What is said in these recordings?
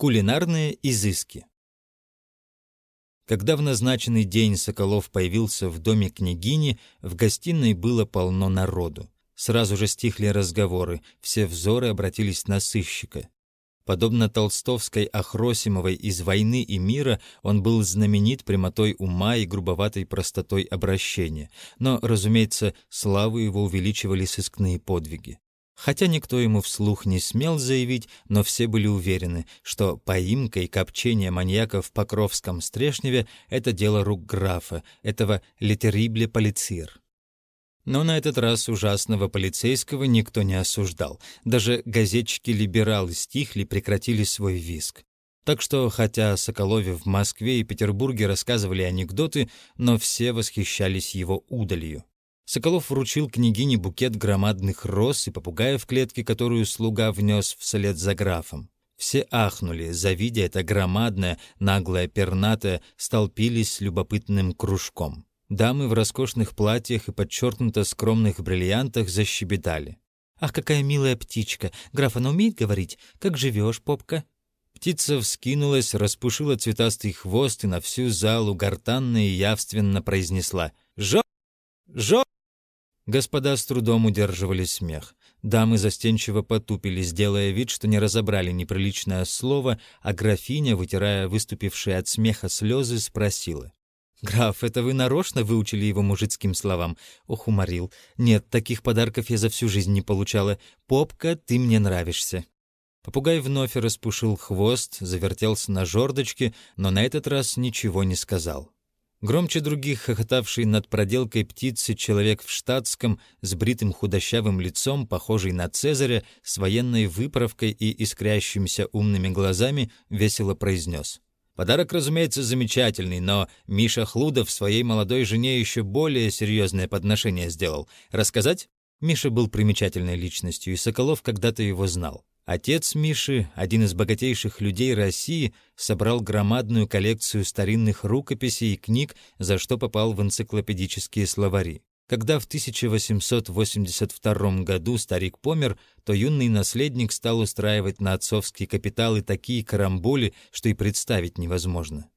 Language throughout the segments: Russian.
Кулинарные изыски. Когда в назначенный день Соколов появился в доме княгини, в гостиной было полно народу. Сразу же стихли разговоры, все взоры обратились на сыщика. Подобно толстовской Ахросимовой из «Войны и мира», он был знаменит прямотой ума и грубоватой простотой обращения. Но, разумеется, славу его увеличивали сыскные подвиги. Хотя никто ему вслух не смел заявить, но все были уверены, что поимка и копчение маньяков в Покровском Стрешневе — это дело рук графа, этого литерибле полицир. Но на этот раз ужасного полицейского никто не осуждал. Даже газетчики-либералы стихли, прекратили свой виск. Так что, хотя Соколове в Москве и Петербурге рассказывали анекдоты, но все восхищались его удалью. Соколов вручил княгине букет громадных роз и попугая в клетке, которую слуга внес вслед за графом. Все ахнули, завидя это громадное, наглое, пернатое, столпились любопытным кружком. Дамы в роскошных платьях и подчеркнуто скромных бриллиантах защебетали. «Ах, какая милая птичка! Граф, она умеет говорить? Как живешь, попка?» Птица вскинулась, распушила цветастый хвост и на всю залу гортанно и явственно произнесла «Жо! Жо!» Господа с трудом удерживали смех. Дамы застенчиво потупились, делая вид, что не разобрали неприличное слово, а графиня, вытирая выступившие от смеха слезы, спросила. «Граф, это вы нарочно выучили его мужицким словам?» Ох, уморил. «Нет, таких подарков я за всю жизнь не получала. Попка, ты мне нравишься». Попугай вновь распушил хвост, завертелся на жердочке, но на этот раз ничего не сказал. Громче других, хохотавший над проделкой птицы человек в штатском, с бритым худощавым лицом, похожий на Цезаря, с военной выправкой и искрящимися умными глазами, весело произнес. «Подарок, разумеется, замечательный, но Миша Хлудов своей молодой жене еще более серьезное подношение сделал. Рассказать?» Миша был примечательной личностью, и Соколов когда-то его знал. Отец Миши, один из богатейших людей России, собрал громадную коллекцию старинных рукописей и книг, за что попал в энциклопедические словари. Когда в 1882 году старик помер, то юный наследник стал устраивать на отцовские капиталы такие карамболи, что и представить невозможно.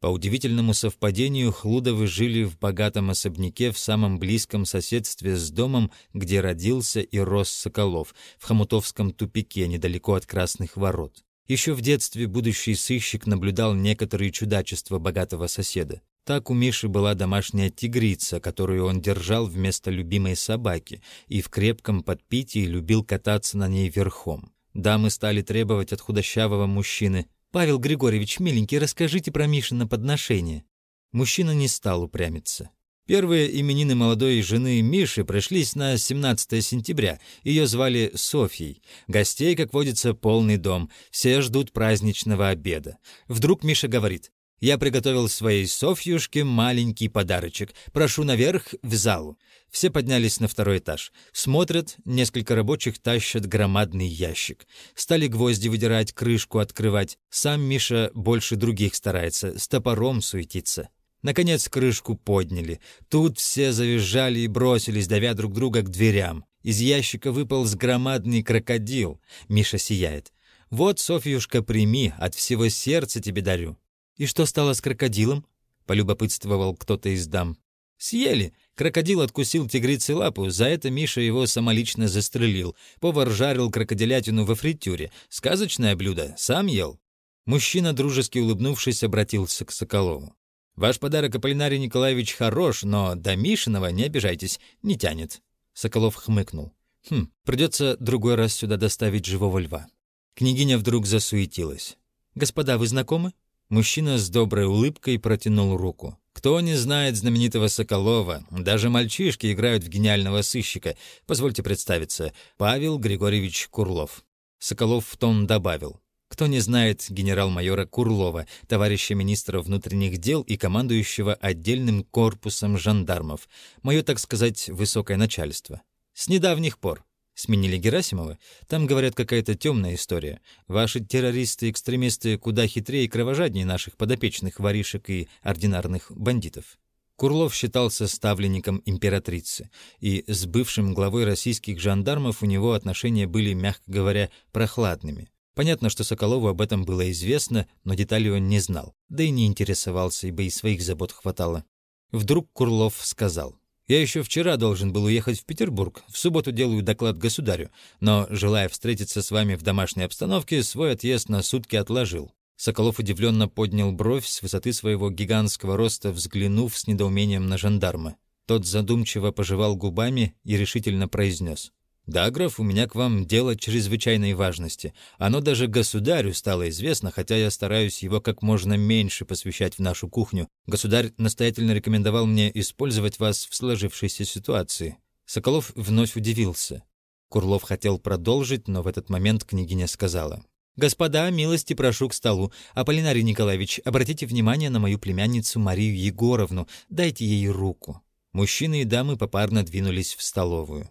По удивительному совпадению, Хлудовы жили в богатом особняке в самом близком соседстве с домом, где родился и рос Соколов, в Хомутовском тупике, недалеко от Красных ворот. Еще в детстве будущий сыщик наблюдал некоторые чудачества богатого соседа. Так у Миши была домашняя тигрица, которую он держал вместо любимой собаки, и в крепком подпитии любил кататься на ней верхом. Дамы стали требовать от худощавого мужчины «Павел Григорьевич, миленький, расскажите про Мишина подношение». Мужчина не стал упрямиться. Первые именины молодой жены Миши пришлись на 17 сентября. Ее звали Софьей. Гостей, как водится, полный дом. Все ждут праздничного обеда. Вдруг Миша говорит, «Я приготовил своей Софьюшке маленький подарочек. Прошу наверх, в залу». Все поднялись на второй этаж. Смотрят, несколько рабочих тащат громадный ящик. Стали гвозди выдирать, крышку открывать. Сам Миша больше других старается, с топором суетится. Наконец крышку подняли. Тут все завизжали и бросились, давя друг друга к дверям. Из ящика выпал громадный крокодил. Миша сияет. «Вот, Софьюшка, прими, от всего сердца тебе дарю». «И что стало с крокодилом?» — полюбопытствовал кто-то из дам. «Съели. Крокодил откусил тигрице лапу, за это Миша его самолично застрелил. Повар жарил крокодилятину во фритюре. Сказочное блюдо, сам ел. Мужчина, дружески улыбнувшись, обратился к Соколову. «Ваш подарок, Аполлинарий Николаевич, хорош, но до Мишиного, не обижайтесь, не тянет». Соколов хмыкнул. «Хм, придется другой раз сюда доставить живого льва». Княгиня вдруг засуетилась. «Господа, вы знакомы?» Мужчина с доброй улыбкой протянул руку. Кто не знает знаменитого Соколова? Даже мальчишки играют в гениального сыщика. Позвольте представиться. Павел Григорьевич Курлов. Соколов в тон добавил. Кто не знает генерал-майора Курлова, товарища министра внутренних дел и командующего отдельным корпусом жандармов, мое, так сказать, высокое начальство. С недавних пор. Сменили Герасимова? Там, говорят, какая-то темная история. Ваши террористы-экстремисты куда хитрее и кровожаднее наших подопечных воришек и ординарных бандитов. Курлов считался ставленником императрицы, и с бывшим главой российских жандармов у него отношения были, мягко говоря, прохладными. Понятно, что Соколову об этом было известно, но деталей он не знал, да и не интересовался, ибо и своих забот хватало. Вдруг Курлов сказал, «Я еще вчера должен был уехать в Петербург, в субботу делаю доклад государю, но, желая встретиться с вами в домашней обстановке, свой отъезд на сутки отложил». Соколов удивленно поднял бровь с высоты своего гигантского роста, взглянув с недоумением на жандарма. Тот задумчиво пожевал губами и решительно произнес. «Да, граф, у меня к вам дело чрезвычайной важности. Оно даже государю стало известно, хотя я стараюсь его как можно меньше посвящать в нашу кухню. Государь настоятельно рекомендовал мне использовать вас в сложившейся ситуации». Соколов вновь удивился. Курлов хотел продолжить, но в этот момент княгиня сказала. «Господа, милости прошу к столу. Аполлинарий Николаевич, обратите внимание на мою племянницу Марию Егоровну. Дайте ей руку». Мужчины и дамы попарно двинулись в столовую.